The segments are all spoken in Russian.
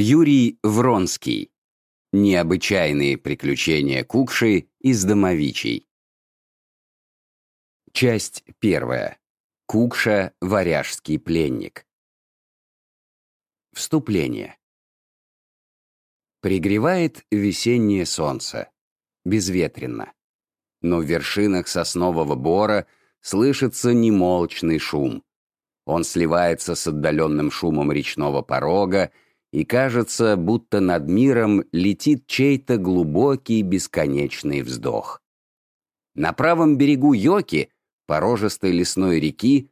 Юрий Вронский. Необычайные приключения Кукши из Домовичей. Часть первая. Кукша – варяжский пленник. Вступление. Пригревает весеннее солнце. Безветренно. Но в вершинах соснового бора слышится немолчный шум. Он сливается с отдаленным шумом речного порога и кажется, будто над миром летит чей-то глубокий бесконечный вздох. На правом берегу Йоки, порожистой лесной реки,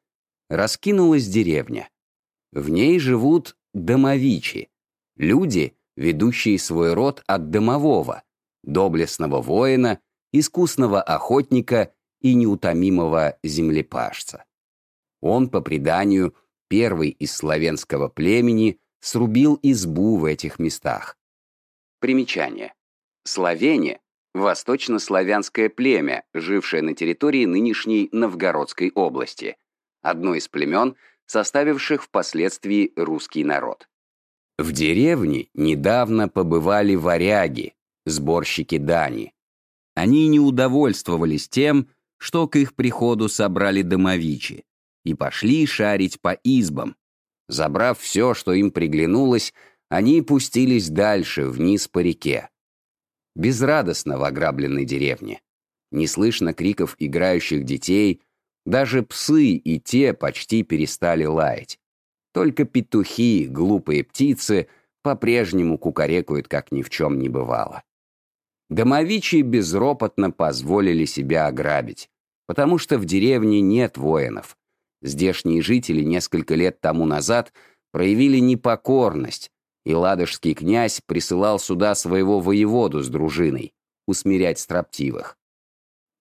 раскинулась деревня. В ней живут домовичи, люди, ведущие свой род от домового, доблестного воина, искусного охотника и неутомимого землепашца. Он, по преданию, первый из славянского племени, срубил избу в этих местах. Примечание. Словения – восточнославянское племя, жившее на территории нынешней Новгородской области, одно из племен, составивших впоследствии русский народ. В деревне недавно побывали варяги, сборщики дани. Они не удовольствовались тем, что к их приходу собрали домовичи, и пошли шарить по избам, Забрав все, что им приглянулось, они пустились дальше, вниз по реке. Безрадостно в ограбленной деревне. Не слышно криков играющих детей, даже псы и те почти перестали лаять. Только петухи, глупые птицы, по-прежнему кукарекают, как ни в чем не бывало. Домовичи безропотно позволили себя ограбить, потому что в деревне нет воинов. Здешние жители несколько лет тому назад проявили непокорность, и ладожский князь присылал сюда своего воеводу с дружиной, усмирять строптивых.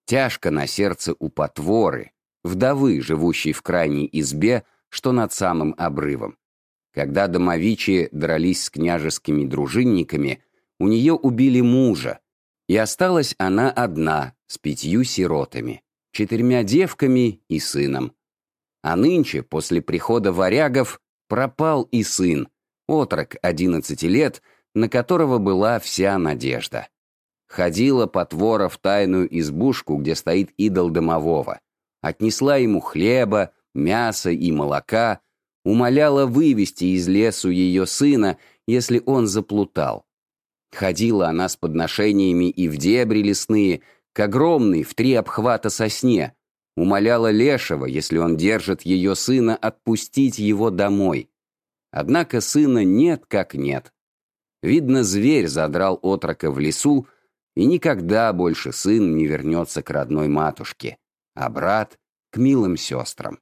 Тяжко на сердце у потворы, вдовы, живущей в крайней избе, что над самым обрывом. Когда домовичи дрались с княжескими дружинниками, у нее убили мужа, и осталась она одна с пятью сиротами, четырьмя девками и сыном. А нынче, после прихода варягов, пропал и сын, отрок 11 лет, на которого была вся надежда. Ходила потвора в тайную избушку, где стоит идол домового. Отнесла ему хлеба, мяса и молока, умоляла вывести из лесу ее сына, если он заплутал. Ходила она с подношениями и в дебри лесные, к огромной в три обхвата сосне, умоляла Лешего, если он держит ее сына, отпустить его домой. Однако сына нет как нет. Видно, зверь задрал отрока в лесу, и никогда больше сын не вернется к родной матушке, а брат — к милым сестрам.